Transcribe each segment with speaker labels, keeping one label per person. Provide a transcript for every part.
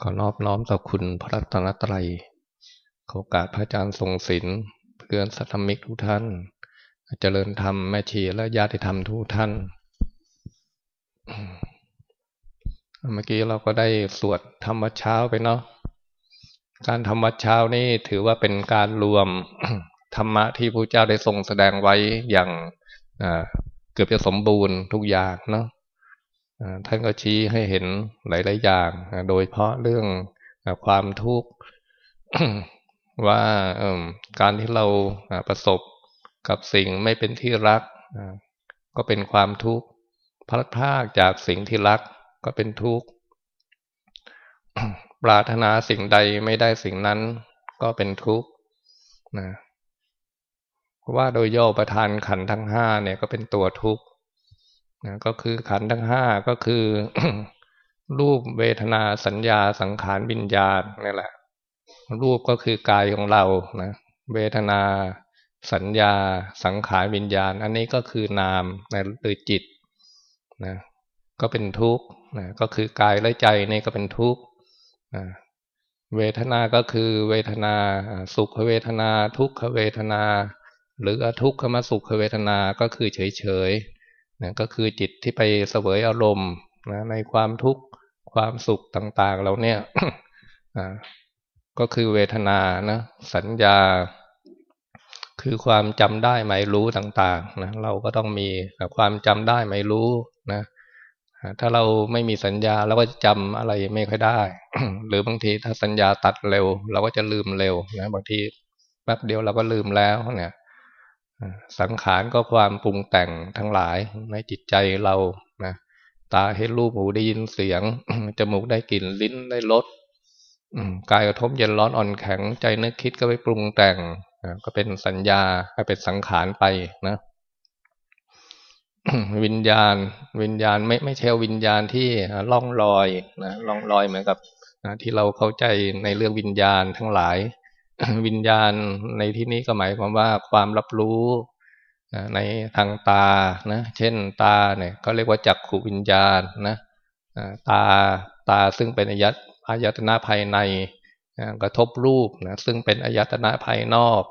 Speaker 1: ขอนอบน้อมต่อคุณพระรัตนตรัยขอการพระอาจารย์ทรงศิลป์เพื่อนสัตมิกทุกท่าน เจริญธรรมแม่ชีและญาติธรรมทุกท่าน เมื่อกี้เราก็ได้สวดธรรมเช้าไปเนาะ การธรรมเช้านี่ถือว่าเป็นการรวมธรรมะที่พระเจ้าได้ทรงแสดงไว้อย่างเกือบจะสมบูรณ์ทุกอย่างเนาะ ท่านก็ชี้ให้เห็นหลาย ๆ อย่าง โดยเพราะเรื่องความทุกข์ว่าการที่เราประสบกับสิ่งไม่เป็นที่รัก ก็เป็นความทุกข์พลัดพรากจากสิ่งที่รักก็เป็นทุกข์ปรารถนาสิ่งใดไม่ได้สิ่งนั้นก็เป็นทุกข์นะว่าโดยย่อประทานขันทั้งห้าเนี่ยก็เป็นตัวทุกข์ นะก็คือขันทั้งห้าก็คือ รูปเวทนาสัญญาสังขารวิญญาณนี่แหละ รูปก็คือกายของเรานะเวทนา สัญญา สังขารวิญญาณ อันนี้ก็คือนามนะหรือจิตนะก็เป็นทุกข์นะก็คือกายและใจนี่ก็เป็นทุกข์นะเวทนาก็คือเวทนาสุขเวทนา ทุกขเวทนา หรือทุกขมสุขเวทนาก็คือเฉยเฉย นะก็คือจิตที่ไปเสวยอารมณ์นะในความทุกข์ความสุขต่างๆเราเนี่ยก็คือเวทนานะสัญญา คือความจำได้หมายรู้ต่างๆนะเราก็ต้องมีความจำได้หมายรู้นะถ้าเราไม่มีสัญญาเราก็จะจำอะไรไม่ค่อยได้ หรือบางทีถ้าสัญญาตัดเร็ว เราก็จะลืมเร็วนะบางทีแป๊บเดียวเราก็ลืมแล้วเนี่ย สังขารก็ความปรุงแต่งทั้งหลายในจิตใจเรานะตาเห็นรูปหูได้ยินเสียง จมูกได้กลิ่นลิ้นได้รสกายกระทบเย็นร้อนอ่อนแข็งใจนึกคิดก็ไปปรุงแต่งก็เป็นสัญญาก็เป็นสังขารไปนะวิญญาณ วิญญาณไม่ไม่ใช่วิญญาณที่ล่องลอยนะล่องลอยเหมือนกับที่เราเข้าใจในเรื่องวิญญาณทั้งหลาย วิญญาณในที่นี้ก็หมายความว่าความรับรู้ในทางตานะเช่นตาเนี่ยก็เรียกว่าจักขุวิญญาณนะตาตาซึ่งเป็นอายตอายตนะภายในกระทบรูปนะซึ่งเป็นอายตนะภายนอก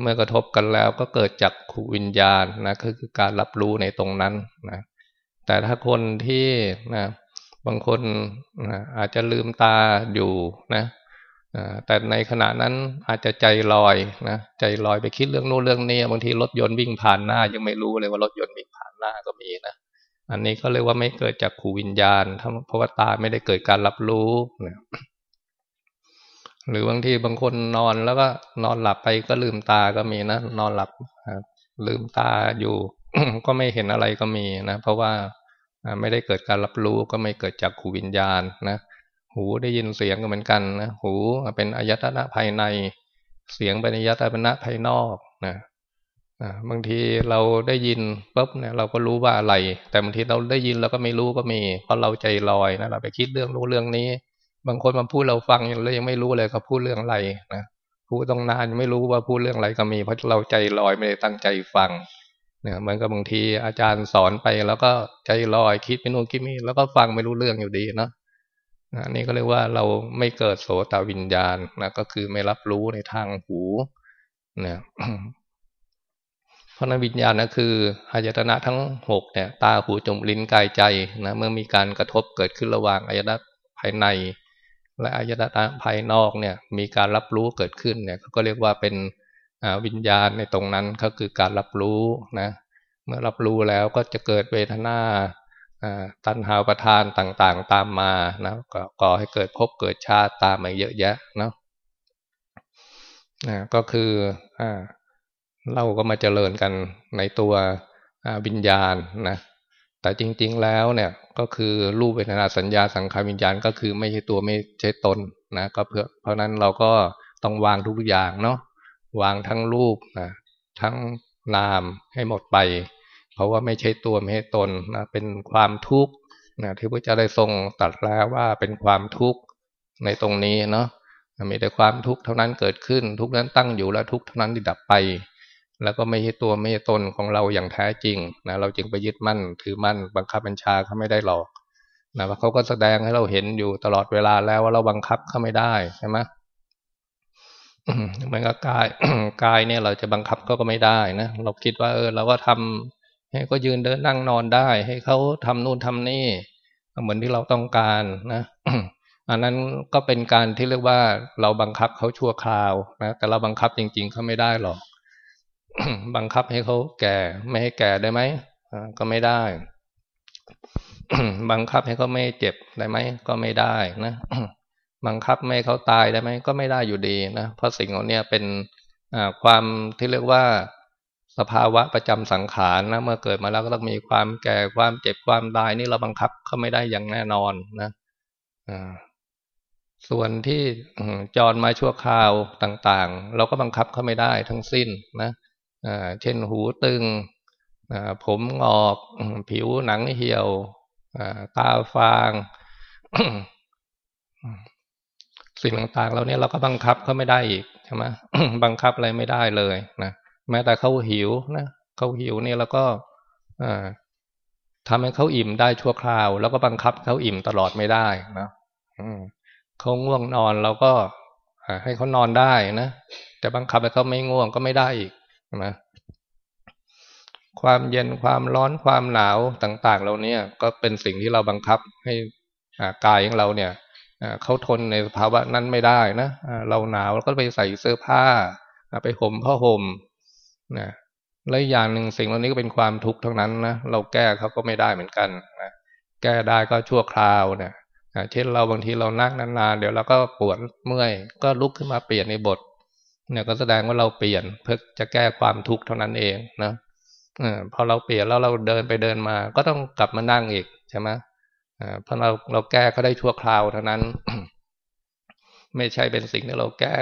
Speaker 1: เมื่อกระทบกันแล้วก็เกิดจากขูวิญญาณนะก็คือการรับรู้ในตรงนั้นนะแต่ถ้าคนที่นะบางคนนะอาจจะลืมตาอยู่นะ แต่ในขณะนั้นอาจจะใจลอยนะใจลอยไปคิดเรื่องโน้นเรื่องนี้บางทีรถยนต์วิ่งผ่านหน้า ยังไม่รู้เลยว่ารถยนต์วิ่งผ่านหน้าก็มีนะอันนี้ก็เรียกว่าไม่เกิดจากขูวิญญาณเพราะว่าตาไม่ได้เกิดการรับรู้นะหรือบางทีบางคนนอนแล้วก็นอนหลับไปก็ลืมตาก็มีนะนอนหลับลืมตาอยู่ ก็ไม่เห็นอะไรก็มีนะเพราะว่าไม่ได้เกิดการรับรู้ก็ไม่เกิดจากขูวิญญาณนะ หูได้ยินเสียงก็เหมือนกันนะหูเป็นอายตนะภายใน เสียงเป็นอายตนะภายนอกนะบางทีเราได้ยินปุ๊บเนี่ยเราก็รู้ว่าอะไร แต่บางทีเราได้ยินเราก็ไม่รู้ก็มีเพราะเราใจลอยนะเราไปคิดเรื่องรู้เรื่องนี้ บางคนมาพูดเราฟังเรายังไม่รู้เลยเขาพูดเรื่องอะไรนะพูดต้องนานไม่รู้ว่าพูดเรื่องอะไรก็มี เพราะเราใจลอยไม่ได้ตั้งใจฟังเนี่ยเหมือนกับบางทีอาจารย์สอนไปแล้วก็ใจลอยคิดไปนู่นคิดนี่แล้วก็ฟังไม่รู้เรื่องอยู่ดีเนาะ นะนี่ก็เรียกว่าเราไม่เกิดโสตวิญญาณนะก็คือไม่รับรู้ในทางหูเนี่ยเพราะนั้นวิญญาณนะคืออายตนะทั้งหกเนี่ย ตาหูจมูกลิ้นกายใจนะเมื่อมีการกระทบเกิดขึ้นระหว่างอายตนะภายใน และอายตนะภายนอกเนี่ย มีการรับรู้เกิดขึ้นเนี่ยก็เรียกว่าเป็นวิญญาณในตรงนั้นก็คือการรับรู้นะเมื่อรับรู้แล้วก็จะเกิดเวทนา ตัณหาประทานต่างๆ ตามมานะก็ก่อให้เกิดภพเกิดชาติตามมาเยอะแยะเนาะก็คืออเราก็มาเจริญกันในตัววิญญาณนะแต่จริงๆแล้วเนี่ยก็คือรูปเวทนาสัญญาสังขารวิญญาณก็คือไม่ใช่ตัวไม่ใช่ตนนะก็เพื่อเพราะนั้นเราก็ต้องวางทุกอย่างเนาะวางทั้งรูปนะทั้งนามให้หมดไป ราะว่าไม่ใช่ตัวไม่ใช่ตนนะเป็นความทุกข์นะที่พระเจ้าได้ทรงตัดแล้วว่าเป็นความทุกข์ในตรงนี้เนาะมีแต่ความทุกข์เท่านั้นเกิดขึ้น ทุกนั้นตั้งอยู่แล้วทุกเท่านั้นที่ดับไป แล้วก็ไม่ใช่ตัวไม่ใช่ตนของเราอย่างแท้จริงนะเราจึงไปยึดมั่นถือมั่นบังคับบัญชาเขาไม่ได้หรอกนะว่าเขาก็แสดงให้เราเห็นอยู่ตลอดเวลาแล้วว่าเราบังคับเขาไม่ได้ใช่ไหมเหมือนกับกายกายเนี่ยเราจะบังคับเขาก็ไม่ได้นะเราคิดว่าเออเราก็ทำ ให้ก็ยืนเดินนั่งนอนได้ ให้เขาทำนู่นทำนี่เหมือนที่เราต้องการนะอันนั้นก็เป็นการที่เรียกว่าเราบังคับเขาชั่วคราวนะแต่เราบังคับจริง ๆเขาไม่ได้หรอกบังคับให้เขาแก่ ไม่ให้แก่ได้ไหมก็ไม่ได้ บังคับให้เขาไม่เจ็บได้ไหมก็ไม่ได้นะบังคับไม่ให้เขาตายได้ไหมก็ไม่ได้อยู่ดีนะเพราะสิ่งเหล่านี้เป็นความที่เรียกว่า สภาวะประจำสังขารนะเมื่อเกิดมาแล้วก็ต้องมีความแก่ความเจ็บความตายนี่เราบังคับเขาไม่ได้อย่างแน่นอนนะส่วนที่จรมาชั่วคราวต่างๆ เราก็บังคับเขาไม่ได้ทั้งสิ้นนะเช่นหูตึงผมงอกผิวหนังเหี่ยวตาฟางสิ่งต่างๆเราเนี่ยเราก็บังคับเขาไม่ได้อีกใช่ไหมบังคับอะไรไม่ได้เลยนะ แม้แต่เขาหิวนะเขาหิวเนี่ยเราก็ทำให้เขาอิ่มได้ชั่วคราว แล้วก็บังคับเขาอิ่มตลอดไม่ได้นะเขาง่วงนอนเราก็ให้เขานอนได้นะแต่บังคับให้เขาไม่ง่วงก็ไม่ได้อีกนะความเย็นความร้อนความหนาวต่างๆเราเนี่ยก็เป็นสิ่งที่เราบังคับให้กายของเราเนี่ยเขาทนในสภาวะนั้นไม่ได้นะเราหนาวเราก็ไปใส่เสื้อผ้าไปห่มผ้าห่ม นะและอย่างหนึ่งสิ่งเหล่านี้ก็เป็นความทุกข์ทั้งนั้นนะเราแก้เขาก็ไม่ได้เหมือนกันนะแก้ได้ก็ชั่วคราวเนี่ยเช่นเราบางทีเรานั่งนานๆเดี๋ยวเราก็ปวดเมื่อย ก็ลุกขึ้นมาเปลี่ยนในบทเนี่ยก็แสดงว่าเราเปลี่ยนเพื่อจะแก้ความทุกข์เท่านั้นเองนะอพอเราเปลี่ยนแล้วเราเดินไปเดินมา ก็ต้องกลับมานั่งอีกใช่ไหมเพราะเราเราแก้เขาได้ชั่วคราวเท่านั้น ไม่ใช่เป็นสิ่งที่เราแก้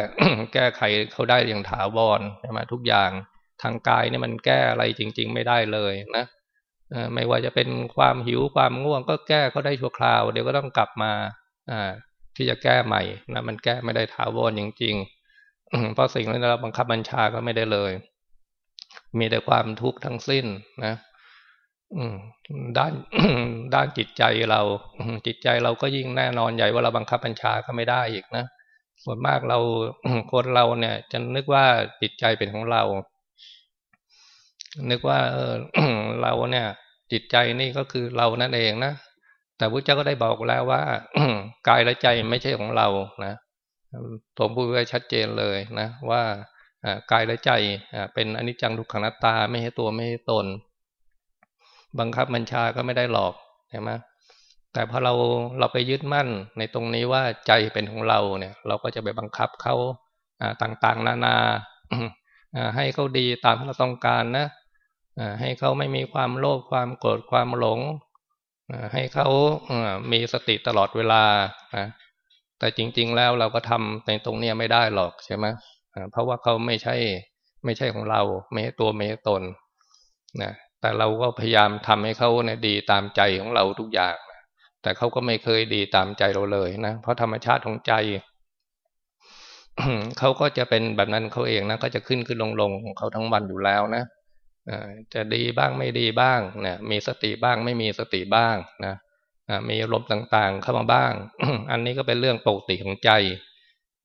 Speaker 1: แก้ไขเขาได้อย่างถาวรใช่ไหมทุกอย่าง ทางกายเนี่ยมันแก้อะไรจริง ๆ ไม่ได้เลยนะไม่ว่าจะเป็นความหิวความง่วง ก็แก้เขาได้ชั่วคราว เดี๋ยวก็ต้องกลับมาอ่าที่จะแก้ใหม่นะมันแก้ไม่ได้ถาวรจริงๆเพราะสิ่งที่เราบังคับบัญชาก็ไม่ได้เลย มีแต่ความทุกข์ทั้งสิ้นนะด้านด้านจิตใจเรา จิตใจเราก็ยิ่งแน่นอนใหญ่ว่าเราบังคับบัญชาก็ไม่ได้อีกนะส่วนมากเราคนเราเนี่ยจะนึกว่าจิตใจเป็นของเรา นึกว่าเออเราเนี่ย จิตใจนี่ก็คือเรานั่นเองนะแต่พระเจ้าก็ได้บอกแล้วว่ากายและใจไม่ใช่ของเรานะผมพูดไว้ชัดเจนเลยนะว่ากายและใจเป็นอนิจจังทุกขังนัตตาไม่ให้ตัวไม่ให้ตน บังคับบัญชาก็ไม่ได้หลอกใช่ไหมแต่พอเราเราไปยึดมั่นในตรงนี้ว่าใจเป็นของเราเนี่ย เราก็จะไปบังคับเขาต่างๆ นานาให้เขาดีตามที่เราต้องการนะ ให้เขาไม่มีความโลภความโกรธความหลงให้เขามีสติตลอดเวลาแต่จริง ๆ แล้วเราก็ทำในตรงนี้ไม่ได้หรอกใช่ไหมเพราะว่าเขาไม่ใช่ไม่ใช่ของเราไม่ใช่ตัวไม่ใช่ตนนะแต่เราก็พยายามทำให้เขาเนี่ยดีตามใจของเราทุกอย่าง แต่เขาก็ไม่เคยดีตามใจเราเลยนะเพราะธรรมชาติของใจเขาก็จะเป็นแบบนั้นเขาเองนะก็จะขึ้นขึ้นลงลงของเขาทั้งวันอยู่แล้วนะ จะดีบ้างไม่ดีบ้างเนี่ยมีสติบ้างไม่มีสติบ้างนะมีลมต่างๆ เข้ามาบ้าง อันนี้ก็เป็นเรื่องปกติของใจ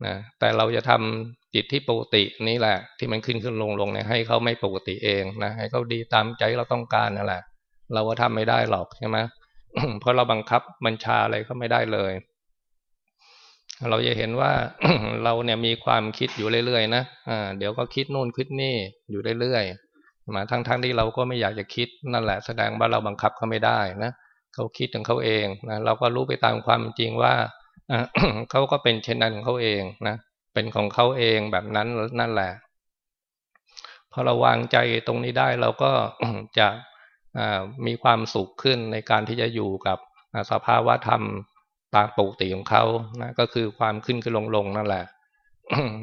Speaker 1: นะแต่เราจะทำจิตที่ปกตินี่แหละ ที่มันขึ้นขึ้นลงลงเนี่ยให้เขาไม่ปกติเองนะให้เขาดีตามใจเราต้องการนั่นแหละ เราก็ทำไม่ได้หรอกใช่ไหมเพราะเราบังคับบัญชาอะไรก็ไม่ได้เลย เราจะเห็นว่าเราเนี่ยมีความคิดอยู่เรื่อยๆนะอ่าเดี๋ยวก็คิดนู่นคิดนี่อยู่เรื่อยๆ มาทั้งๆที่เราก็ไม่อยากจะคิดนั่นแหละแสดงว่าเราบังคับเขาไม่ได้นะเขาคิดของเขาเองนะเราก็รู้ไปตามความจริงว่าเขาก็เป็นเช่นนั้นของเขาเองนะเป็นของเขาเองแบบนั้นนั่นแหละพอเราวางใจตรงนี้ได้เราก็จะมีความสุขขึ้นในการที่จะอยู่กับสภาวะธรรมตามปกติของเขานะก็คือความขึ้นขึ้นลงลงนั่นแหละ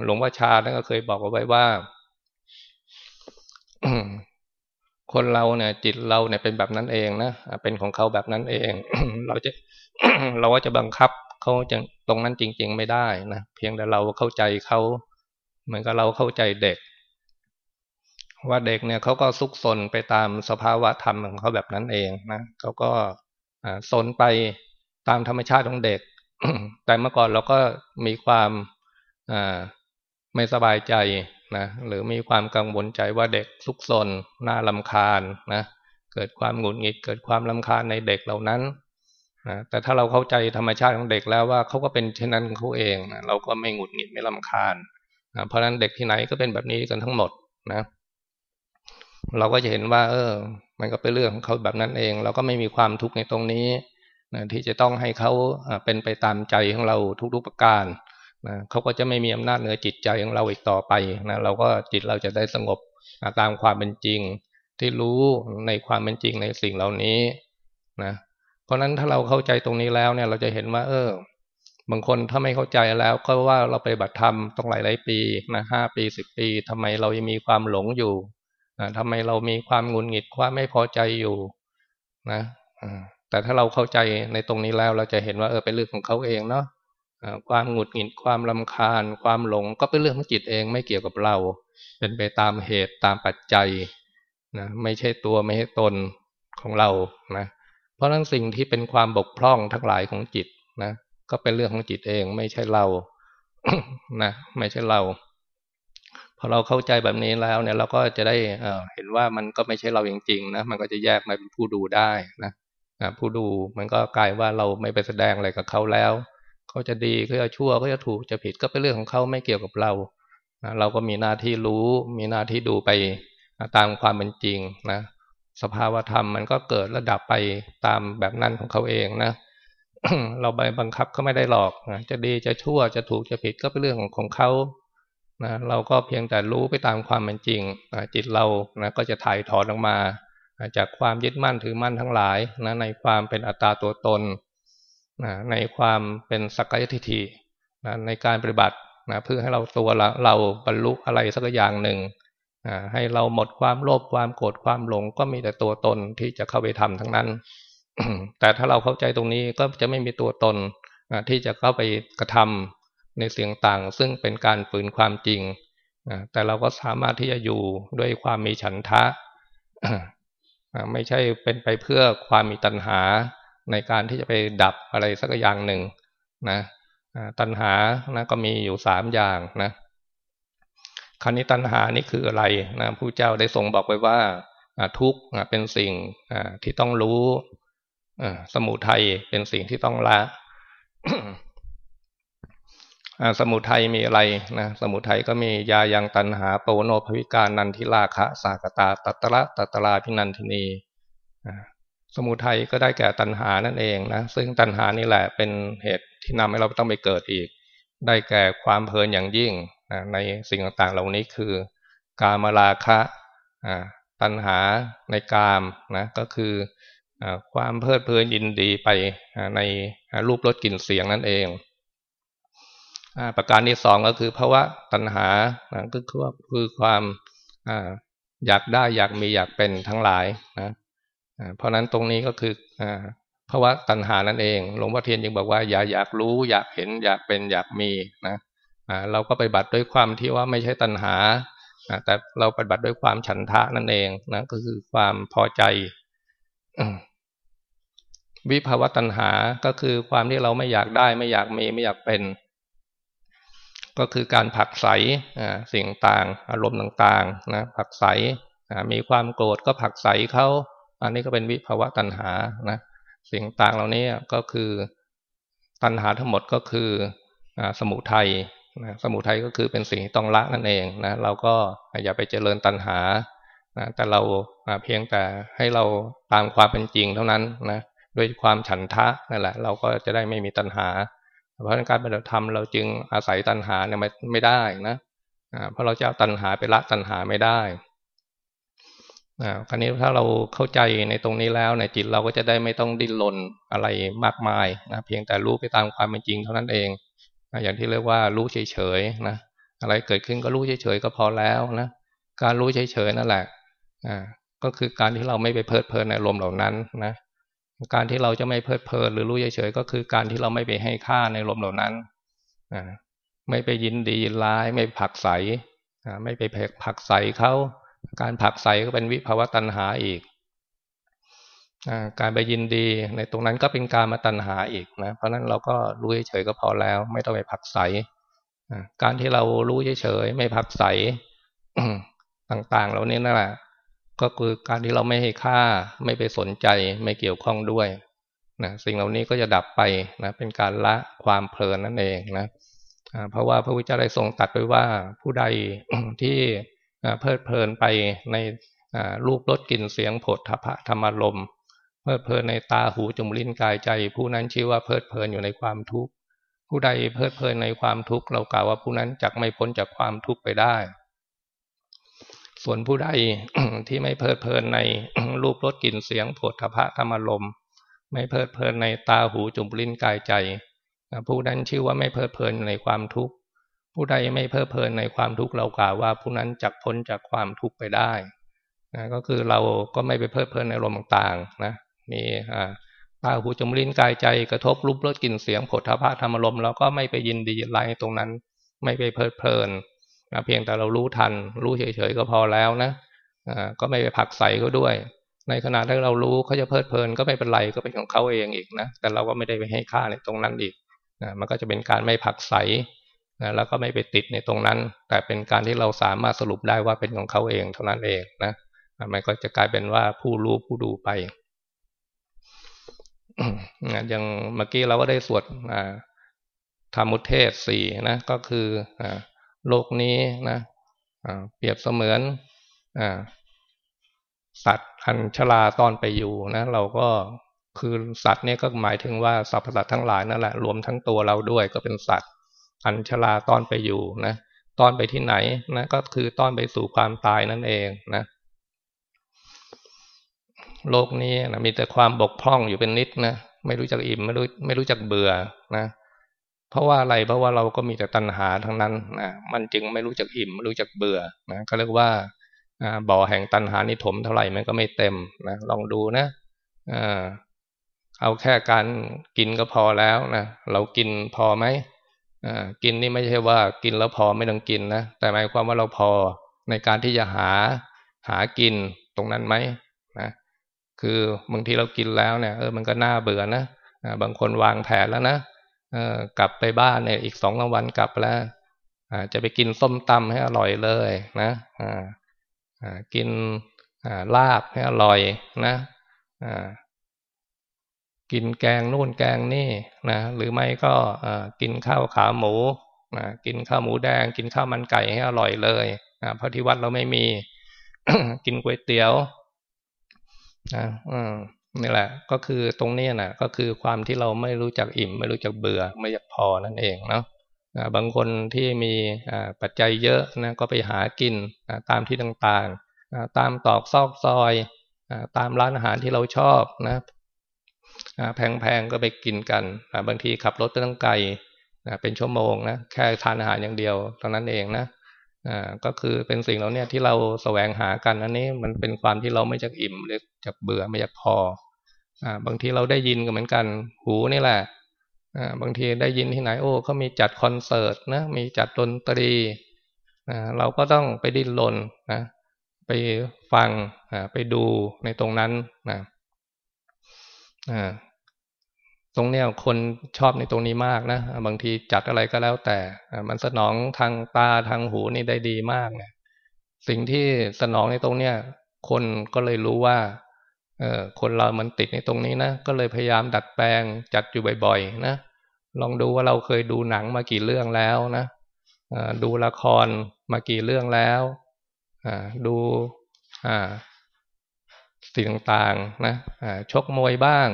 Speaker 1: หลวงพ่อชาท่านก็เคยบอกเอาไว้ว่า คนเราเนี่ยจิตเราเนี่ยเป็นแบบนั้นเองนะเป็นของเขาแบบนั้นเอง เราจะเราก็จะบังคับเขาจะตรงนั้นจริง ๆ ไม่ได้นะเพียงแต่เราเข้าใจเขาเหมือนกับเราเข้าใจเด็ก ว่าเด็กเนี่ยเขาก็ซุกซนไปตามสภาวะธรรมของเขาแบบนั้นเองนะเขาก็ซนไปตามธรรมชาติของเด็ก แต่เมื่อก่อนเราก็มีความไม่สบายใจ นะหรือมีความกังวลใจว่าเด็กซุกซนน่าลำคาญนะเกิดความหงุดหงิดเกิดความลำคาญในเด็กเหล่านั้นนะแต่ถ้าเราเข้าใจธรรมชาติของเด็กแล้วว่าเขาก็เป็นเช่นนั้นเขาเองนะเราก็ไม่หงุดหงิดไม่ลำคาญนะเพราะฉะนั้นเด็กที่ไหนก็เป็นแบบนี้กันทั้งหมดนะเราก็จะเห็นว่า เออ มันก็เป็นเรื่องของเขาแบบนั้นเอง เราก็ไม่มีความทุกข์ในตรงนี้นะที่จะต้องให้เขาเป็นไปตามใจของเราทุกๆประการ นะเขาก็จะไม่มีอำนาจเหนือจิตใจของเราอีกต่อไปนะเราก็จิตเราจะได้สงบตามความเป็นจริง ที่รู้ในความเป็นจริงในสิ่งเหล่านี้นะเพราะฉะนั้นถ้าเราเข้าใจตรงนี้แล้วเนี่ยเราจะเห็นว่าเออบางคนถ้าไม่เข้าใจแล้วก็ว่าเราไปบัตรธรรมต้องหลายหลายปีนะห้าปีสิบปีทำไมเรายังมีความหลงอยู่นะทำไมเรามีความงุนหงิดความไม่พอใจอยู่นะแต่ถ้าเราเข้าใจในตรงนี้แล้วเราจะเห็นว่าเออเป็นเรื่องของเขาเองเนาะ ความหงุดหงิดความลำคาญ ความหลงก็เป็นเรื่องของจิตเองไม่เกี่ยวกับเรา เป็นไปตามเหตุตามปัจจัยนะไม่ใช่ตัวไม่ใช่ตนของเรานะเพราะนั้นสิ่งที่เป็นความบกพร่องทั้งหลายของจิตนะก็เป็นเรื่องของจิตเองไม่ใช่เรานะไม่ใช่เราพอเราเข้าใจแบบนี้แล้วเนี่ยเราก็จะได้เห็นว่ามันก็ไม่ใช่เราจริงๆนะมันก็จะแยกมาเป็นผู้ดูได้นะผู้ดูมันก็กลายว่าเราไม่ไปแสดงอะไรกับเขาแล้ว เขาจะดีเขาจะชั่วเขาจะถูกจะผิดก็เป็นเรื่องของเขาไม่เกี่ยวกับเราเราก็มีหน้าที่รู้มีหน้าที่ดูไปตามความเป็นจริงนะสภาวธรรมมันก็เกิดระดับไปตามแบบนั้นของเขาเองนะเราไปบังคับเขาไม่ได้หรอกนะจะดีจะชั่วจะถูกจะผิดก็เป็นเรื่องของของเขานะเราก็เพียงแต่รู้ไปตามความเป็นจริงนะจิตเรานะก็จะถ่ายถอนออกมา จากความยึดมั่นถือมั่นทั้งหลายนะในความเป็นอัตตาตัวตน นะในความเป็นสักกายทิฏฐินะในการปฏิบัตินะเพื่อให้เราตัวเราเราบรรลุอะไรสักอย่างหนึ่งนะให้เราหมดความโลภความโกรธความหลงก็มีแต่ตัวตนที่จะเข้าไปทำทั้งนั้น แต่ถ้าเราเข้าใจตรงนี้ก็จะไม่มีตัวตนนะที่จะเข้าไปกระทำในเสียงต่าง ซึ่งเป็นการฝืนความจริงนะแต่เราก็สามารถที่จะอยู่ด้วยความมีฉันทะ ไม่ใช่เป็นไปเพื่อความมีตัณหา ในการที่จะไปดับอะไรสักอย่างหนึ่งนะตัณหานะก็มีอยู่สามอย่างนะคราวนี้ตัณหานี่คืออะไรนะผู้เจ้าได้ทรงบอกไว้ว่าทุกข์เป็นสิ่งที่ต้องรู้สมุทัยเป็นสิ่งที่ต้องละสมุทัยมีอะไรนะสมุทัยก็มียายังตันหาโปโนภวิการนันทิลาคะสากตาตัตระตัตลาพินันทินี สมุทัยก็ได้แก่ตัณหานั่นเองนะซึ่งตัณหานี่แหละเป็นเหตุที่นำให้เราต้องไปเกิดอีก ได้แก่ความเพลินอย่างยิ่งนะในสิ่งต่างๆ เหล่านี้คือกามราคะตัณหาในกามนะก็คือความเพลิดเพลินยินดีไปในรูปรสกลิ่นเสียงนั่นเองประการที่สองก็คือภาวะตัณหาก็คือว่าคือความอยากได้อยากมีอยากเป็นทั้งหลายนะ เพราะนั้นตรงนี้ก็คือเพราว่าตัณหานั่นเองหลวงพ่อเทียนยังบอกว่าอย่าอยากรู้ อยากเห็นอยากเป็นอยากมีนะเราก็ไปบัติด้วยความที่ว่าไม่ใช่ตัณหาแต่เราปฏิบัติด้วยความฉันทะนั่นเองนะก็คือความพอใจวิภาวะตัณหาก็คือความที่เราไม่อยากได้ ไม่อยากมีไม่อยากเป็น ก็คือการผักใสสิ่งต่าง อารมณ์ต่างๆนะผักใสมีความโกรธก็ผักใสเขา อันนี้ก็เป็นวิภาวะตัณหานะสิ่งต่างเหล่านี้ก็คือตัณหาทั้งหมดก็คือสมุทัยนะสมุทัยก็คือเป็นสิ่งที่ต้องละนั่นเองนะเราก็อย่าไปเจริญตัณหานะแต่เราเพียงแต่ให้เราตามความเป็นจริงเท่านั้นนะด้วยความฉันทะนั่นแหละ เราก็จะได้ไม่มีตัณหา เพราะการปฏิบัติธรรมเราจึงอาศัยตัณหาเนี่ยไม่ได้นะเพราะเราจะเอาตัณหาไปละตัณหาไม่ได้ คราวนี้ถ้าเราเข้าใจในตรงนี้แล้วในจิตเราก็จะได้ไม่ต้องดิ้นรนอะไรมากมายนะเพียงแต่รู้ไปตามความเป็นจริงเท่านั้นเองนะอย่างที่เรียกว่ารู้เฉยๆนะอะไรเกิดขึ้นก็รู้เฉยๆก็พอแล้วนะการรู้เฉยๆนั่นแหละอ่าก็คือการที่เราไม่ไปเพลิดเพลินในลมเหล่านั้นนะการที่เราจะไม่เพลิดเพลินหรือรู้เฉยๆก็คือการที่เราไม่ไปให้ค่าในลมเหล่านั้นอ่าไม่ไปยินดียินร้าย ไม่ผักใส่ไม่ไปผักใสเขา การผักใสก็เป็นวิภาวะตัณหาอีก การไปยินดีในตรงนั้นก็เป็นการมาตัณหาอีกนะ เพราะนั้นเราก็รู้เฉยก็พอแล้ว ไม่ต้องไปผักใสการที่เรารู้เฉยไม่ผักใสต่างๆเหล่านี้นั่นแหละก็คือการที่เราไม่ให้ค่าไม่ไปสนใจไม่เกี่ยวข้องด้วยนะสิ่งเหล่านี้ก็จะดับไปนะเป็นการละความเพลินนั่นเองนะเพราะว่าพระพุทธเจ้าได้ทรงตัดไว้ว่าผู้ใดที่ เพลิดเพลินไปในรูปรสกลิ่นเสียงผลทพะธรรมลมเพลิดเพลินในตาหูจมูกลิ้นกายใจ ผู้นั้นชื่อว่าเพลิดเพลินอยู่ในความทุกข์ผู้ใดเพลิดเพลินในความทุกข์เรากล่าวว่าผู้นั้นจักไม่พ้นจากความทุกข์ไปได้ ส่วนผู้ใดที่ไม่เพลิดเพลินในรูปรสกลิ่นเสียงผลทพะธรรมลมไม่เพลิดเพลินในตาหูจมูกลิ้นกายใจผู้นั้นชื่อว่าไม่เพลิดเพลินในความทุกข์ ผู้ใดไม่เพลิดเพลินในความทุกข์เรากล่าวว่า ผู้นั้นจักพ้นจากความทุกข์ไปได้นะก็คือเราก็ไม่ไปเพลิดเพลินในลมต่างๆนะมีตาหูจมูกลิ้นกายใจกระทบรูปรสกลิ่นเสียงผลทพะธรรมลมเราก็ไม่ไปยินดียินไลตรงนั้น ไม่ไปเพลิดเพลินนะเพียงแต่เรารู้ทัน รู้เฉยๆก็พอแล้วนะก็ไม่ไปผักใส่เขาด้วย ในขณะที่เรารู้เขาจะเพลิดเพลินก็ไม่เป็นไรก็เป็นของเขาเองอีกนะแต่เราก็ไม่ได้ไปให้ค่าในตรงนั้นอีกนะมันก็จะเป็นการไม่ผักใส นะแล้วก็ไม่ไปติดในตรงนั้น แต่เป็นการที่เราสามารถสรุปได้ว่าเป็นของเขาเองเท่านั้นเองนะมันก็จะกลายเป็นว่าผู้รู้ผู้ดูไปอย่างเมื่อกี้เราก็ได้สวดธรรมุเทศสี่นะก็คือโลกนี้นะเปรียบเสมือนสัตว์อันชราตอนไปอยู่นะเราก็คือสัตว์นี่ก็หมายถึงว่าสรรพสัตว์ทั้งหลายนั่นแหละรวมทั้งตัวเราด้วยก็เป็นสัตว์ อันชราตอนไปอยู่นะตอนไปที่ไหนนะก็คือตอนไปสู่ความตายนั่นเองนะโลกนี้นะมีแต่ความบกพร่องอยู่เป็นนิดนะไม่รู้จักอิ่มไม่รู้ไม่รู้จักเบื่อนะเพราะว่าอะไรเพราะว่าเราก็มีแต่ตัณหาทั้งนั้นนะมันจึงไม่รู้จักอิ่มไม่รู้จักเบื่อนะก็เรียกว่าบ่อแห่งตัณหานี่ถมเท่าไหร่มันก็ไม่เต็มนะลองดูนะเอาแค่การกินก็พอแล้วนะเรากินพอไหม กินนี่ไม่ใช่ว่ากินแล้วพอไม่ต้องกินนะแต่หมายความว่าเราพอในการที่จะหาหากินตรงนั้นไหมนะคือบางทีเรากินแล้วเนี่ยเออมันก็น่าเบื่อนะบางคนวางแผนแล้วนะกลับไปบ้านเนี่ยอีกสองวันกลับแล้วจะไปกินส้มตำให้อร่อยเลยนะกินลาบให้อร่อยนะ กินแกงนู่นแกงนี่นะหรือไม่ก็กินข้าวขาหมูนะกินข้าวหมูแดง กินข้าวมันไก่ให้อร่อยเลยนะเพราะที่วัดเราไม่มี กินก๋วยเตี๋ยวนะนี่แหละ ก็คือตรงนี้นะก็คือความที่เราไม่รู้จักอิ่ม ไม่รู้จักเบื่อ ไม่อยากพอนั่นเองเนาะบางคนที่มีปัจจัยเยอะนะก็ไปหากินตามที่ต่างๆ ตามตอกซอกซอย ตามร้านอาหารที่เราชอบนะ แพงๆก็ไปกินกันบางทีขับรถไปตั้งไกลเป็นชั่วโมงนะแค่ทานอาหารอย่างเดียวตอนนั้นเองนะก็คือเป็นสิ่งเหล่านี้ที่เราแสวงหากันอันนี้มันเป็นความที่เราไม่จักอิ่มหรือจักเบื่อไม่จักพออบางทีเราได้ยินก็เหมือนกัน หูนี่แหละบางทีได้ยินที่ไหนโอ้เขามีจัดคอนเสิร์ตนะมีจัดดนตรีเราก็ต้องไปดิ้นรนนะไปฟังไปดูในตรงนั้นนะ ตรงเนี้ยคนชอบในตรงนี้มากนะบางทีจัดอะไรก็แล้วแต่ มันสนองทางตาทางหูนี่ได้ดีมากเนี่ยสิ่งที่สนองในตรงเนี้ยคนก็เลยรู้ว่าเออคนเรามันติดในตรงนี้นะก็เลยพยายามดัดแปลงจัดอยู่บ่อยๆนะลองดูว่าเราเคยดูหนังมากี่เรื่องแล้วนะดูละครมากี่เรื่องแล้วดูสิ่งต่างๆนะชกมวยบ้าง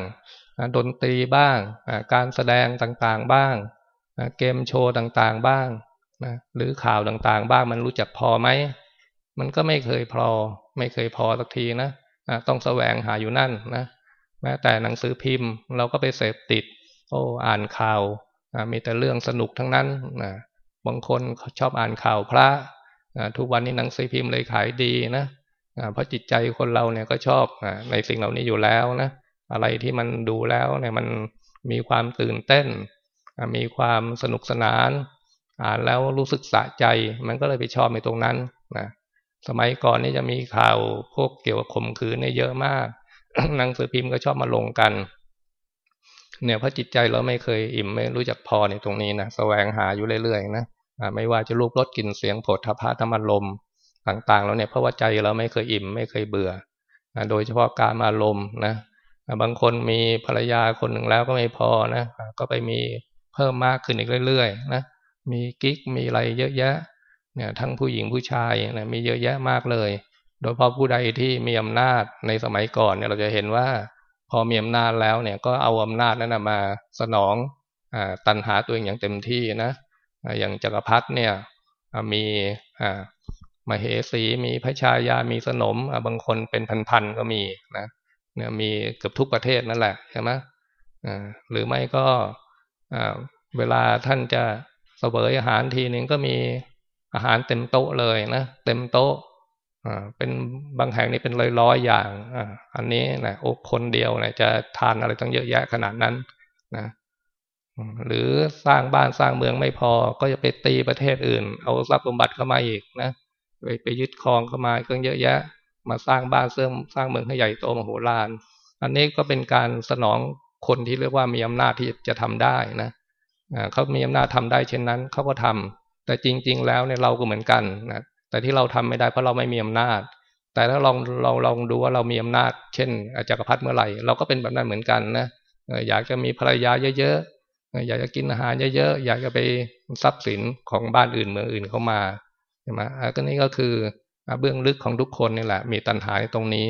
Speaker 1: ดนตรีบ้าง การแสดงต่างๆบ้าง เกมโชว์ต่างๆบ้างนะหรือข่าวต่างๆ บ้างมันรู้จักพอไหม มันก็ไม่เคยพอ ไม่เคยพอสักทีนะต้องแสวงหาอยู่นั่นนะแม้แต่หนังสือพิมพ์ เราก็ไปเสพติด โอ้อ่านข่าวมีแต่เรื่องสนุกทั้งนั้นนะบางคนชอบอ่านข่าวพระทุกวันนี้หนังสือพิมพ์เลยขายดีนะเพราะจิตใจคนเราเนี่ยก็ชอบในสิ่งเหล่านี้อยู่แล้วนะ อะไรที่มันดูแล้วเนี่ยมันมีความตื่นเต้น มีความสนุกสนาน อ่านแล้วรู้สึกสะใจ มันก็เลยไปชอบในตรงนั้นนะสมัยก่อนนี่จะมีข่าวพวกเกี่ยวกับข่มขืนเนี่ยเยอะมาก หนังสือพิมพ์ก็ชอบมาลงกัน เนี่ยเพราะจิตใจเราไม่เคยอิ่มไม่รู้จักพอในตรงนี้นะแสวงหาอยู่เรื่อยๆนะไม่ว่าจะรูปรสกลิ่นเสียงผลทพะธรรมลมต่างๆ แล้วเนี่ยเพราะว่าใจเราไม่เคยอิ่มไม่เคยเบื่อ โดยเฉพาะการมาลมนะ บางคนมีภรรยาคนหนึ่งแล้วก็ไม่พอนะก็ไปมีเพิ่มมากขึ้นอีกเรื่อยๆนะมีกิ๊กมีอะไรเยอะแยะเนี่ยทั้งผู้หญิงผู้ชายนะมีเยอะแยะมากเลย โดยเฉพาะผู้ใดที่มีอำนาจในสมัยก่อนเนี่ยเราจะเห็นว่า พอมีอำนาจแล้วเนี่ยก็เอาอำนาจนั้นมาสนองอตันหาตัวเองอย่างเต็มที่นะอย่างจักรพรรดิเนี่ยมีมาเหสีมีพระชายามีสนมบางคนเป็นพันๆก็มีนะ เนี่ยมีเกือบทุกประเทศนั่นแหละใช่ไหมหรือไม่ก็เวลาท่านจะเสวยอาหารทีนึงก็มีอาหารเต็มโต๊ะเลยนะเต็มโต๊ะเป็นบางแห่งนี่เป็นร้อยๆอย่างอันนี้นะโอ้คนเดียวนะจะทานอะไรต้องเยอะแยะขนาดนั้นนะหรือสร้างบ้านสร้างเมืองไม่พอก็จะไปตีประเทศอื่น เอาทรัพย์สมบัติเข้ามาอีกนะไปไปยึดครองเข้ามาก็เยอะแยะ มาสร้างบ้านเสริมสร้างเมืองให้ใหญ่โตมโหฬารอันนี้ก็เป็นการสนองคนที่เรียกว่ามีอำนาจที่จะทำได้นะเขามีอำนาจทำได้เช่นนั้นเขาก็ทำแต่จริง ๆ แล้วเนี่ยเราก็เหมือนกันนะแต่ที่เราทำไม่ได้เพราะเราไม่มีอำนาจ แต่ถ้าลองเราลองดูว่าเรามีอำนาจ เช่นจักรพรรดิเมื่อไหร่เราก็เป็นแบบนั้นเหมือนกันนะอยากจะมีภรรยาเยอะๆอยากจะกินอาหารเยอะๆอยากจะไปทรัพย์สินของบ้านอื่นเมืองอื่นเข้ามาใช่ไหมก็นี่ก็คือ เบื้องลึกของทุกคนนี่แหละ มีตัณหาในตรงนี้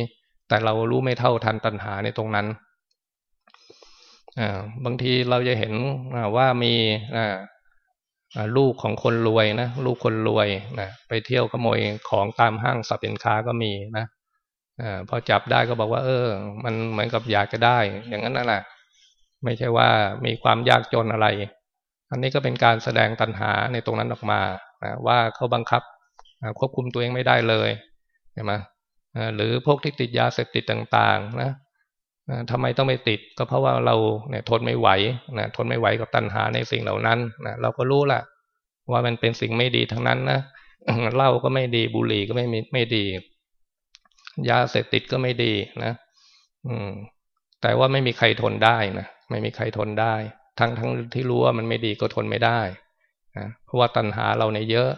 Speaker 1: แต่เรารู้ไม่เท่าทันตัณหาในตรงนั้นบางทีเราจะเห็นว่ามีลูกของคนรวยนะลูกคนรวยนะไปเที่ยวขโมยของตามห้างสับสินค้าก็มีนะอพอจับได้ก็บอกว่า เออ มันเหมือนกับอยากจะได้ อย่างนั้นนั่นแหละไม่ใช่ว่ามีความยากจนอะไร อันนี้ก็เป็นการแสดงตัณหาในตรงนั้นออกมานะว่าเขาบังคับ ควบคุมตัวเองไม่ได้เลยใช่ไหมหรือพวกที่ติดยาเสพติดต่างๆนะทำไมต้องไม่ติดก็เพราะว่าเราเนี่ยทนไม่ไหวนะทนไม่ไหวกับตัณหาในสิ่งเหล่านั้นนะเราก็รู้ละว่ามันเป็นสิ่งไม่ดีทั้งนั้นนะเหล้าก็ไม่ดีบุหรี่ก็ไม่ไม่ดี ยาเสพติดก็ไม่ดีนะ อืม แต่ว่าไม่มีใครทนได้นะไม่มีใครทนได้ ทั้งทั้งที่รู้ว่ามันไม่ดีก็ทนไม่ได้นะเพราะว่าตัณหาเราในเยอะ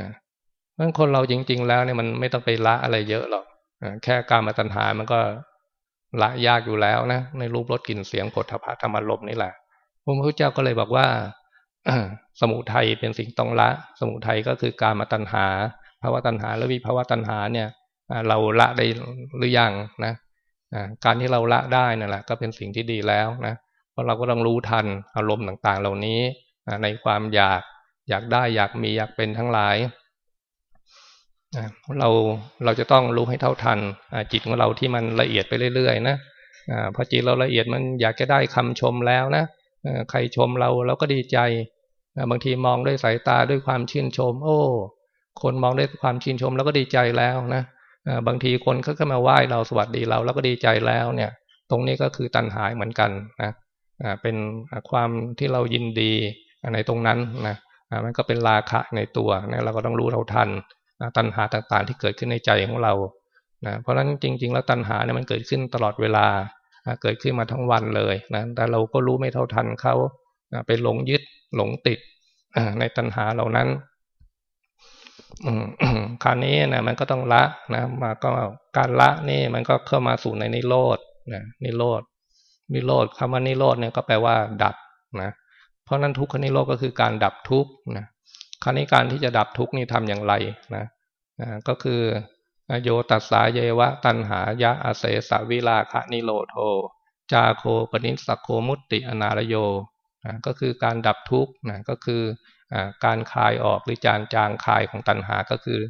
Speaker 1: นะ เพราะคนเราจริง ๆ แล้วเนี่ยมันไม่ต้องไปละอะไรเยอะหรอกแค่การมาตัณหามันก็ละยากอยู่แล้วนะในรูปรสกลิ่นเสียงผลทพะธรรมลมนี่แหละพระพุทธเจ้าก็เลยบอกว่าสมุทัยเป็นสิ่งต้องละ สมุทัยก็คือการมาตัณหาภาวะตัณหาและวิภาวะตัณหาเนี่ยเราละได้หรือยังนะการที่เราละได้นั่นแหละก็เป็นสิ่งที่ดีแล้วนะเพราะเราก็ต้องรู้ทันอารมณ์ต่างๆ เหล่านี้ในความอยากอยากได้อยากมีอยากเป็นทั้งหลาย เราเราจะต้องรู้ให้เท่าทันจิตของเราที่มันละเอียดไปเรื่อยๆนะพอจิตเราละเอียดมันอยากจะได้คำชมแล้วนะใครชมเราเราก็ดีใจบางทีมองด้วยสายตาด้วยความชื่นชม โอ้ คนมองด้วยความชื่นชมแล้วก็ดีใจแล้วนะบางทีคนเขาก็มาไหว้เราสวัสดีเราแล้วก็ดีใจแล้วเนี่ย ตรงนี้ก็คือตัณหายเหมือนกันนะเป็นความที่เรายินดีในตรงนั้นนะมันก็เป็นราคะในตัวนะเราก็ต้องรู้เท่าทัน ตัณหาต่างๆ ที่เกิดขึ้นในใจของเรานะเพราะฉะนั้นจริง ๆ แล้วตัณหาเนี่ยมันเกิดขึ้นตลอดเวลาเกิดขึ้นมาทั้งวันเลยนะแต่เราก็รู้ไม่เท่าทันเขาไปหลงยึดหลงติดในตัณหาเหล่านั้นคราวนี้นะมันก็ต้องละนะมาก็การละนี่มันก็เข้ามาสู่ในนิโรธนะนิโรธนิโรธคำว่านิโรธเนี่ยก็แปลว่า ดับนะเพราะนั้นทุกขนิโรธก็คือการดับทุกข์นะ คราวนี้การที่จะดับทุกข์นี่ทำอย่างไรนะนะก็คือโยตัสสาเยวะตันหายะอาเสสวิลาคะนิโรโท จาโคปนิสโคมุตติอนารโยนะก็คือการดับทุกข์นะก็คือการคลายออกหรือจานจางคลายของตัณหาก็คือ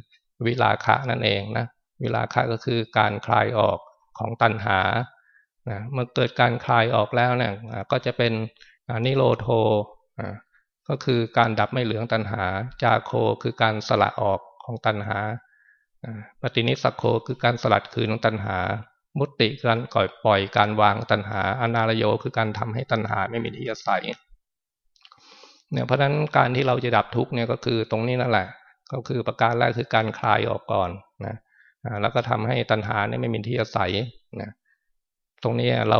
Speaker 1: วิลาคะนั่นเองนะวิลาคะก็คือการคลายออกของตัณหานะเมื่อเกิดการคลายออกแล้วเนี่ยก็จะเป็นนิโรโท ก็คือการดับไม่เหลืองตัณหา จาโคคือการสละออกของตัณหา ปฏินิสักโคคือการสลัดคืนของตัณหา มุตติการก่อยปล่อยการวางตัณหา อนารโยคือการทำให้ตัณหาไม่มีที่อาศัยเนี่ยเพราะฉะนั้นการที่เราจะดับทุกเนี่ยก็คือตรงนี้นั่นแหละ ก็คือประการแรกคือการคลายออกก่อนนะแล้วก็ทำให้ตัณหาเนี่ยไม่มีที่อาศัยนะตรงนี้เรา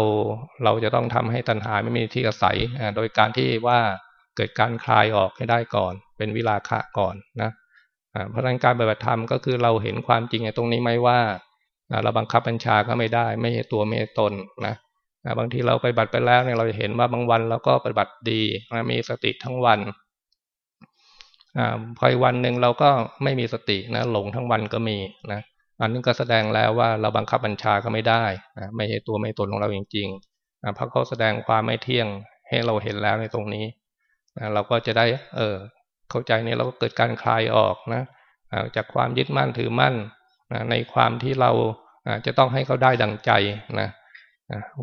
Speaker 1: เราจะต้องทำให้ตัณหาไม่มีที่อาศัย โดยการที่ว่า เกิดการคลายออกให้ได้ก่อน เป็นวิลาคะก่อนนะเพราะนั้นการปฏิบัติธรรมก็คือเราเห็นความจริงในตรงนี้ไหมว่าเราบังคับบัญชาก็ไม่ได้ ไม่ใช่ตัวไม่ใช่ตนนะบางทีเราไปบัติไปแล้วเนี่ยเราจะเห็นว่าบางวันเราก็ปฏิบัติดีมีสติทั้งวันอพอวันหนึ่งเราก็ไม่มีสตินะหลงทั้งวันก็มีนะอันนี้ก็แสดงแล้วว่าเราบังคับบัญชาก็ไม่ได้นะไม่ใช่ตัวไม่ตนของเราจริงๆนะเพราะเขาแสดงความไม่เที่ยงให้เราเห็นแล้วในตรงนี้ นะเราก็จะได้เออเข้าใจนี้เราก็เกิดการคลายออกนะจากความยึดมั่นถือมั่นนะในความที่เราจะต้องให้เขาได้ดังใจนะ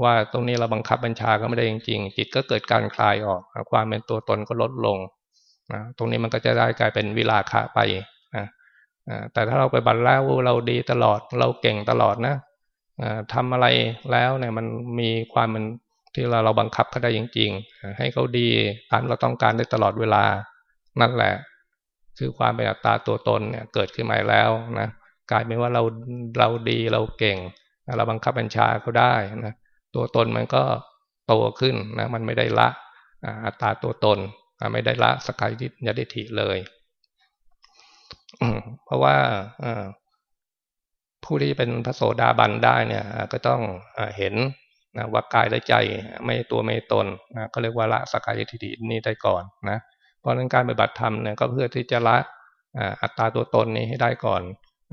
Speaker 1: ว่าตรงนี้เราบังคับบัญชาก็ไม่ได้จริงๆจิตก็เกิดการคลายออก ความเป็นตัวตนก็ลดลงนะตรงนี้มันก็จะได้กลายเป็นวิลาคะไปนะแต่ถ้าเราไปบัตรแล้วเราดีตลอดเราเก่งตลอดนะทำอะไรแล้วเนี่ยมันมีความมัน ที่เราเราบังคับเขาได้จริง ๆ ให้เขาดีตามเราต้องการได้ตลอดเวลา นั่นแหละ คือความเป็นอัตตาตัวตนเนี่ยเกิดขึ้นมาแล้วนะกลายเป็นว่าเราเราดีเราเก่ง เราบังคับบัญชาเขาได้นะตัวตนมันก็โตขึ้นนะมันไม่ได้ละอัตตาตัวตนไม่ได้ละสกายยติถิเลยเพราะว่าผู้ที่เป็นพระโสดาบันได้เนี่ย ก็ต้องเห็น นะว่ากายและใจไม่ตัวไม่ตนนะก็เรียกว่าละสกายทิฏฐินี้ได้ก่อนนะเพราะนั้นการปฏิบัติธรรมเนี่ยก็เพื่อที่จะละอัตตาตัวตนนี้ให้ได้ก่อน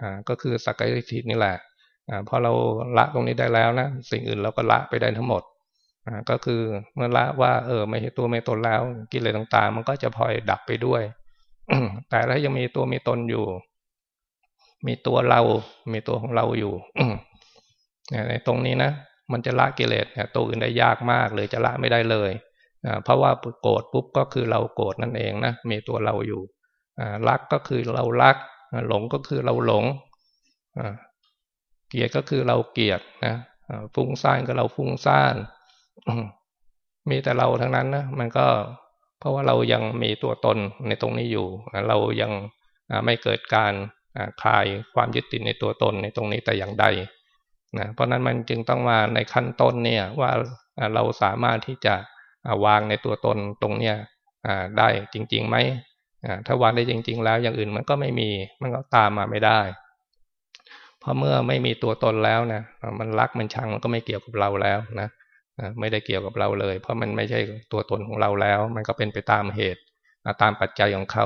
Speaker 1: อก็คือสกายทิฏฐินี่แหละอพอเราละตรงนี้ได้แล้วนะสิ่งอื่นเราก็ละไปได้ทั้งหมดก็คือเมื่อละว่าเออไม่ใช่ตัวไม่ตนแล้วกิเลสต่างๆ มันก็จะพลอยดับไปด้วย แต่ถ้ายังมีตัวมีตนอยู่ มีตัวเรา มีตัวของเราอยู่ในตรงนี้นะ มันจะละกิเลสตัวอื่นได้ยากมากเลยจะละไม่ได้เลยเพราะว่าโกรธปุ๊บก็คือเราโกรธนั่นเองนะมีตัวเราอยู่รักก็คือเรารัก หลงก็คือเราหลงเกลียดก็คือเราเกลียดนะฟุ้งซ่านก็เราฟุ้งซ่านมีแต่เราทั้งนั้นนะมันก็เพราะว่าเรายังมีตัวตนในตรงนี้อยู่ เรายังไม่เกิดการคลายความยึดติดในตัวตนในตรงนี้แต่อย่างใด นะเพราะนั้นมันจึงต้องมาในขั้นต้นเนี่ยว่าเราสามารถที่จะวางในตัวตนตรงเนี้ยได้จริงๆไหมถ้าวางได้จริง ๆ แล้วอย่างอื่นมันก็ไม่มีมันก็ตามมาไม่ได้ เพราะเมื่อไม่มีตัวตนแล้วนะมันรักมันชังมันก็ไม่เกี่ยวกับเราแล้วนะไม่ได้เกี่ยวกับเราเลย เพราะมันไม่ใช่ตัวตนของเราแล้ว มันก็เป็นไปตามเหตุตามปัจจัยของเขา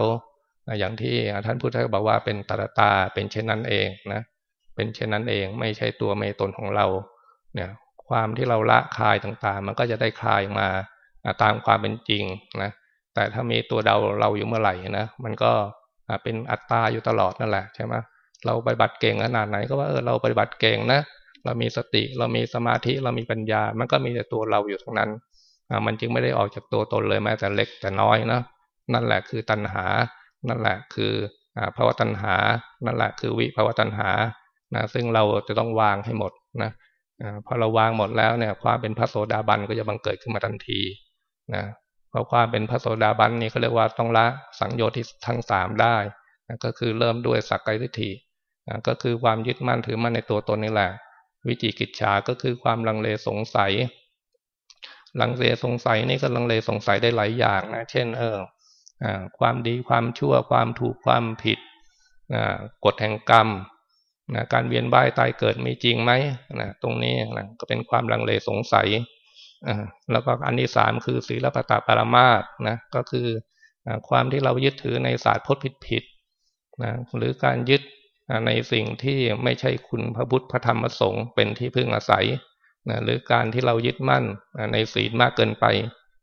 Speaker 1: อย่างที่ท่านพุทธทาสบอกว่าเป็นตาตาเป็นเช่นนั้นเองนะ เป็นเช่นนั้นเองไม่ใช่ตัวไม่ตนของเราเนี่ยความที่เราละคลายต่างๆ มันก็จะได้คลายมาตามความเป็นจริงนะแต่ถ้ามีตัวเดาเราอยู่เมื่อไหร่นะมันก็เป็นอัตตาอยู่ตลอดนั่นแหละใช่ไหมเราปฏิบัติเก่งขนาดไหนก็ว่าเออเราปฏิบัติเก่งนะเรามีสติเรามีสมาธิเรามีปัญญา มันก็มีแต่ตัวเราอยู่ทั้งนั้นมันจึงไม่ได้ออกจากตัวตนเลยแม้แต่เล็กแต่น้อยนะนั่นแหละคือตัณหา นั่นแหละคือภาวะตัณหา นั่นแหละคือวิภาวะตัณหา นะซึ่งเราจะต้องวางให้หมดนะพอเราวางหมดแล้วเนี่ย ความเป็นพระโสดาบันก็จะบังเกิดขึ้นมาทันทีนะเพราะความเป็นพระโสดาบันนี่เขาเรียกว่าต้องละสังโยชน์ที่ทั้งสามได้นะก็คือเริ่มด้วยสักกายทิฏฐินะก็คือความยึดมั่นถือมั่นในตัวตนนี่แหละ วิจิกิจฉาก็คือความลังเลสงสัย ลังเลสงสัยนี่ก็ลังเลสงสัยได้หลายอย่างนะเช่น เออความดีความชั่วความถูกความผิดกฎแห่งกรรม นะการเวียนว่ายตายเกิดมีจริงไหมนะตรงนี้นะก็เป็นความลังเลสงสัยแล้วก็อันที่สามคือศีลปตาปรามาสนะก็คือความที่เรายึดถือในศาสตร์พจน์ผิดๆนะหรือการยึดในสิ่งที่ไม่ใช่คุณพระพุทธพระธรรมพระสงฆ์เป็นที่พึ่งอาศัยนะหรือการที่เรายึดมั่นในศีลมากเกินไป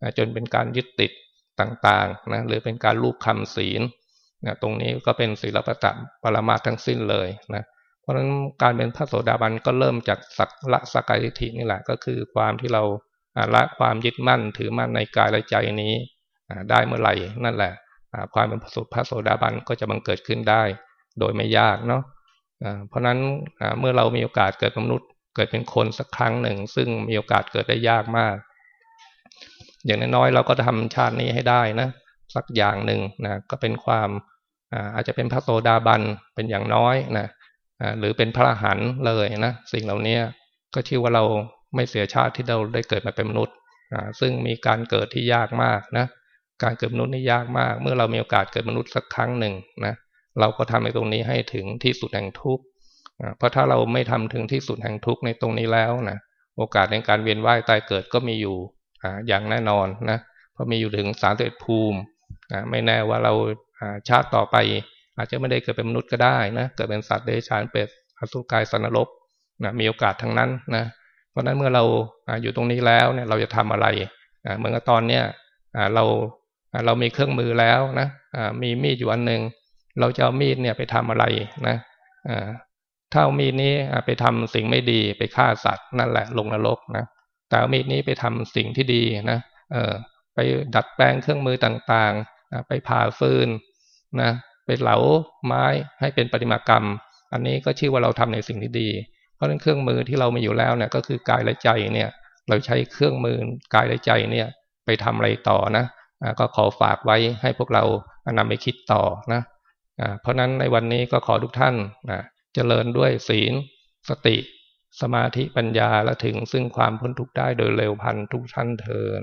Speaker 1: นะจนเป็นการยึดติดต่างๆนะหรือเป็นการลูกคำศีลนะตรงนี้ก็เป็นศีลปตะปรมาทั้งสิ้นเลยนะ เพราะฉะนั้นการเป็นพระโสดาบันก็เริ่มจากสักละสกายทิฏฐินี่แหละก็คือความที่เราละความยึดมั่นถือมั่นในกายและใจนี้ได้เมื่อไหร่นั่นแหละความเป็นพระโสดาบันก็จะบังเกิดขึ้นได้ โดยไม่ยากเนาะเพราะนั้นเมื่อเรามีโอกาสเกิดมนุษย์เกิดเป็นคนสักครั้งหนึ่ง ซึ่งมีโอกาสเกิดได้ยากมาก อย่างน้อยๆเราก็ทำชาตินี้ให้ได้นะสักอย่างหนึ่งนะก็เป็นความอาจจะเป็นพระโสดาบันเป็นอย่างน้อยนะ หรือเป็นพระหันเลยนะสิ่งเหล่านี้ก็ชื่อว่าเราไม่เสียชาติที่เราได้เกิดมาเป็นมนุษย์ซึ่งมีการเกิดที่ยากมากนะการเกิดมนุษย์นี่ยากมาก เมื่อเรามีโอกาสเกิดมนุษย์สักครั้งหนึ่งนะเราก็ทำในตรงนี้ให้ถึงที่สุดแห่งทุกข์เพราะถ้าเราไม่ทำถึงที่สุดแห่งทุกข์ในตรงนี้แล้วนะโอกาสในการเวียนว่ายตายเกิดก็มีอยู่อย่างแน่นอนนะเพราะมีอยู่ถึงสามสิบภูมิไม่แน่ว่าเราชาติต่อไป อาจจะไม่ได้เกิดเป็นมนุษย์ก็ได้นะเกิดเป็นสัตว์เดรัจฉานเป็ดอสุกายสันนรกนะมีโอกาสทั้งนั้นนะเพราะนั้นเมื่อเราอยู่ตรงนี้แล้วเนี่ยเราจะทำอะไรเหมือนกับตอนเนี้ยเราเรามีเครื่องมือแล้วนะมีมีดอยู่อันหนึ่งเราจะเอามีดเนี่ยไปทำอะไรนะถ้าเอามีดนี้ไปทำสิ่งไม่ดีไปฆ่าสัตว์นั่นแหละลงนรกนะแต่เอามีดนี้ไปทำสิ่งที่ดีนะเออไปดัดแปลงเครื่องมือต่างๆไปผ่าฟืนนะ เหลาไม้ให้เป็นปฏิมากรรม อันนี้ก็ชื่อว่าเราทำในสิ่งที่ดี เพราะฉะนั้นเครื่องมือที่เรามีอยู่แล้วเนี่ยก็คือกายและใจเนี่ย เราใช้เครื่องมือกายและใจเนี่ยไปทำอะไรต่อนะก็ขอฝากไว้ให้พวกเรานำไปคิดต่อนะเพราะนั้นในวันนี้ก็ขอทุกท่านเจริญด้วยศีล สติ สมาธิปัญญาและถึงซึ่งความพ้นทุกข์ได้โดยเร็วพันทุกท่านเทิน